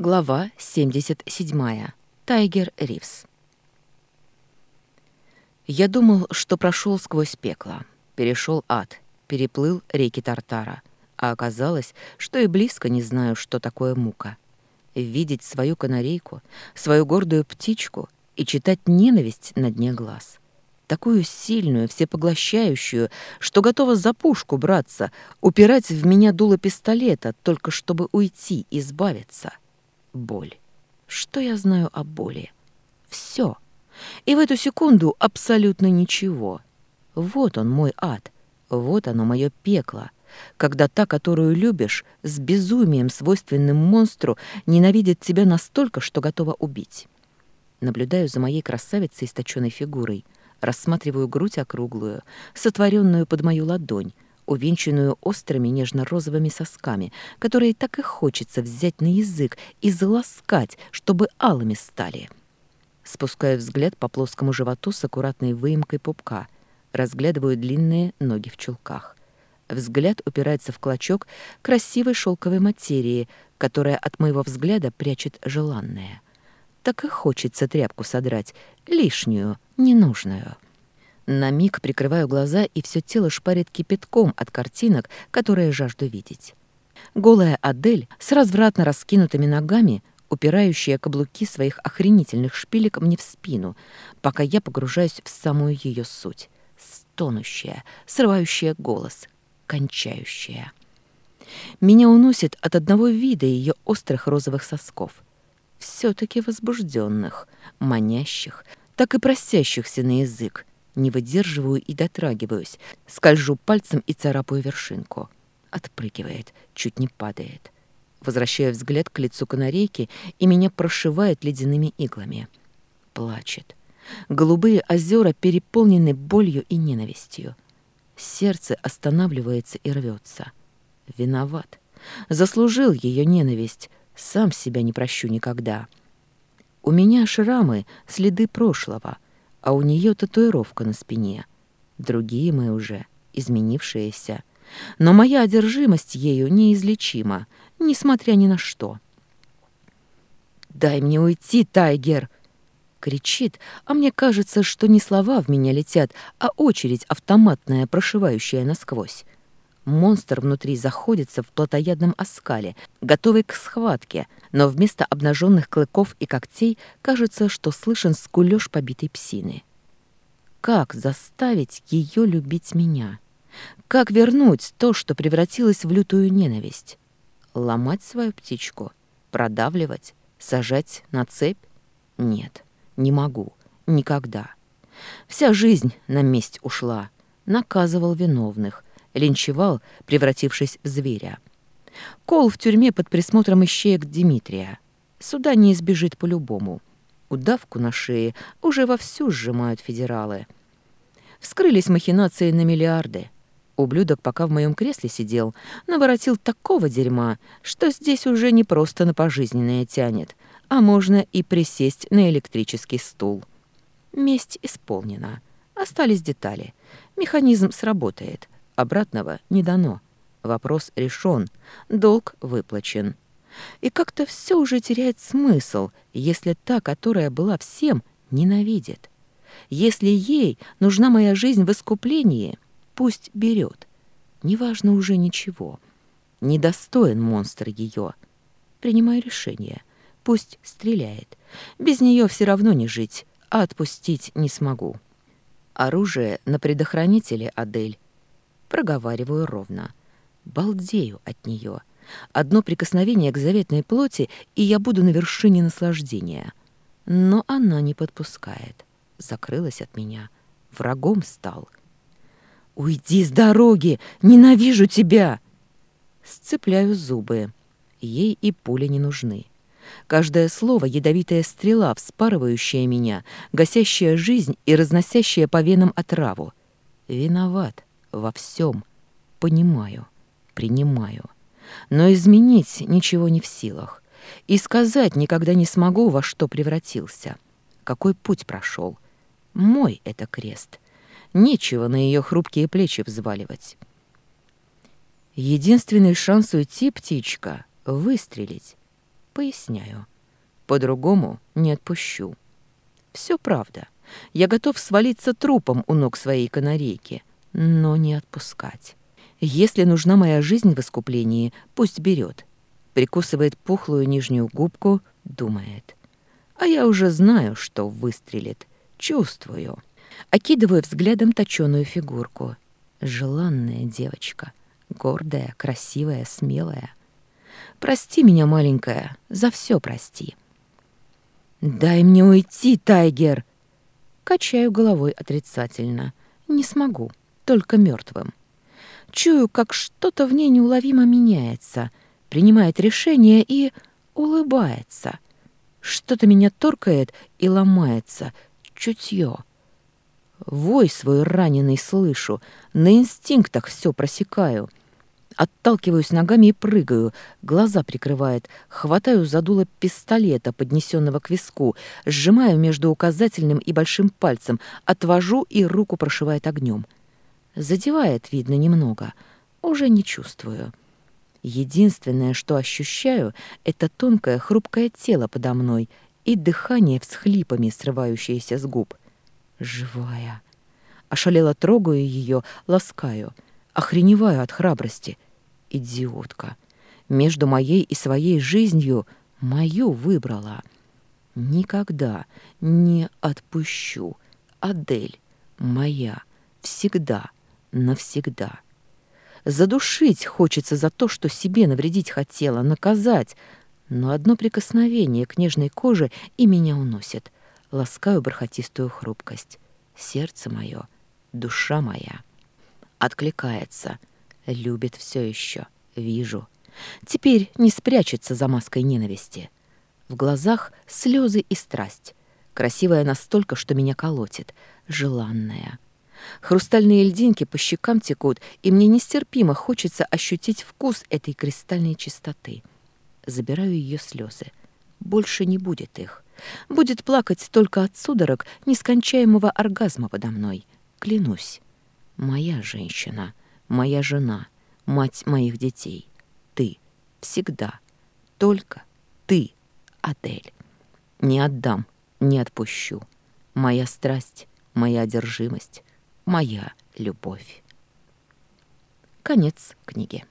Глава 77. Тайгер Ривз. Я думал, что прошел сквозь пекло, перешел ад, переплыл реки Тартара, а оказалось, что и близко не знаю, что такое мука. Видеть свою канарейку, свою гордую птичку и читать ненависть на дне глаз. Такую сильную, всепоглощающую, что готова за пушку браться, упирать в меня дуло пистолета, только чтобы уйти, избавиться — боль. Что я знаю о боли? Все. И в эту секунду абсолютно ничего. Вот он, мой ад. Вот оно, мое пекло. Когда та, которую любишь, с безумием, свойственным монстру, ненавидит тебя настолько, что готова убить. Наблюдаю за моей красавицей с точенной фигурой, рассматриваю грудь округлую, сотворенную под мою ладонь, увенчанную острыми нежно-розовыми сосками, которые так и хочется взять на язык и заласкать, чтобы алыми стали. Спускаю взгляд по плоскому животу с аккуратной выемкой пупка, разглядываю длинные ноги в чулках. Взгляд упирается в клочок красивой шелковой материи, которая от моего взгляда прячет желанное. Так и хочется тряпку содрать, лишнюю, ненужную. На миг прикрываю глаза, и все тело шпарит кипятком от картинок, которые жажду видеть. Голая Адель с развратно раскинутыми ногами, упирающая каблуки своих охренительных шпилек мне в спину, пока я погружаюсь в самую ее суть. Стонущая, срывающая голос, кончающая. Меня уносит от одного вида ее острых розовых сосков. Все-таки возбужденных, манящих, так и просящихся на язык, не выдерживаю и дотрагиваюсь, скольжу пальцем и царапаю вершинку. Отпрыгивает, чуть не падает. Возвращаю взгляд к лицу канарейки, и меня прошивает ледяными иглами. Плачет. Голубые озера переполнены болью и ненавистью. Сердце останавливается и рвется. Виноват. Заслужил ее ненависть. Сам себя не прощу никогда. У меня шрамы, следы прошлого — а у нее татуировка на спине. Другие мы уже, изменившиеся. Но моя одержимость ею неизлечима, несмотря ни на что. «Дай мне уйти, Тайгер!» Кричит, а мне кажется, что не слова в меня летят, а очередь автоматная, прошивающая насквозь. Монстр внутри заходится в плотоядном оскале, готовый к схватке, но вместо обнаженных клыков и когтей кажется, что слышен скулёж побитой псины. Как заставить ее любить меня? Как вернуть то, что превратилось в лютую ненависть? Ломать свою птичку? Продавливать? Сажать на цепь? Нет, не могу. Никогда. Вся жизнь на месть ушла. Наказывал виновных, линчевал, превратившись в зверя. Кол в тюрьме под присмотром ищеек Дмитрия. Суда не избежит по-любому. Удавку на шее уже вовсю сжимают федералы. Вскрылись махинации на миллиарды. Ублюдок, пока в моем кресле сидел, наворотил такого дерьма, что здесь уже не просто на пожизненное тянет, а можно и присесть на электрический стул. Месть исполнена. Остались детали. Механизм сработает. Обратного не дано. Вопрос решен, долг выплачен. И как-то все уже теряет смысл, если та, которая была всем, ненавидит. Если ей нужна моя жизнь в искуплении, пусть берет. Неважно уже ничего. Недостоин монстр ее. Принимаю решение. Пусть стреляет. Без нее все равно не жить, а отпустить не смогу. Оружие на предохранителе, Адель. Проговариваю ровно. Балдею от нее. Одно прикосновение к заветной плоти, и я буду на вершине наслаждения. Но она не подпускает. Закрылась от меня. Врагом стал. «Уйди с дороги! Ненавижу тебя!» Сцепляю зубы. Ей и пули не нужны. Каждое слово — ядовитая стрела, вспарывающая меня, гасящая жизнь и разносящая по венам отраву. Виноват во всем. Понимаю, принимаю. Но изменить ничего не в силах. И сказать никогда не смогу, во что превратился. Какой путь прошел. Мой это крест. Нечего на ее хрупкие плечи взваливать. Единственный шанс уйти, птичка, выстрелить. поясняю. По-другому не отпущу. Все правда. Я готов свалиться трупом у ног своей канарейки, но не отпускать. Если нужна моя жизнь в искуплении, пусть берет. Прикусывает пухлую нижнюю губку, думает. А я уже знаю, что выстрелит. Чувствую. Окидываю взглядом точёную фигурку. Желанная девочка. Гордая, красивая, смелая. Прости меня, маленькая, за все прости. «Дай мне уйти, Тайгер!» Качаю головой отрицательно. Не смогу, только мертвым. Чую, как что-то в ней неуловимо меняется, принимает решение и улыбается. Что-то меня торкает и ломается. Чутье. Вой свой раненый слышу, на инстинктах все просекаю. Отталкиваюсь ногами и прыгаю, глаза прикрывает, хватаю за дуло пистолета, поднесенного к виску, сжимаю между указательным и большим пальцем, отвожу и руку прошивает огнем. Задевает, видно, немного. Уже не чувствую. Единственное, что ощущаю, это тонкое хрупкое тело подо мной и дыхание всхлипами, срывающееся с губ. Живая. Ошалело трогаю ее, ласкаю. Охреневаю от храбрости. Идиотка. Между моей и своей жизнью мою выбрала. Никогда не отпущу. Адель моя. Всегда. Навсегда. Задушить хочется за то, что себе навредить хотела, наказать. Но одно прикосновение к нежной коже и меня уносит. Ласкаю бархатистую хрупкость. Сердце мое, душа моя. Откликается. Любит все еще. Вижу. Теперь не спрячется за маской ненависти. В глазах слезы и страсть. Красивая настолько, что меня колотит. Желанная. Хрустальные льдинки по щекам текут, и мне нестерпимо хочется ощутить вкус этой кристальной чистоты. Забираю ее слезы. Больше не будет их. Будет плакать только от судорог нескончаемого оргазма подо мной. Клянусь. Моя женщина, моя жена, мать моих детей. Ты. Всегда. Только ты, Адель. Не отдам, не отпущу. Моя страсть, моя одержимость, моя любовь. Конец книги.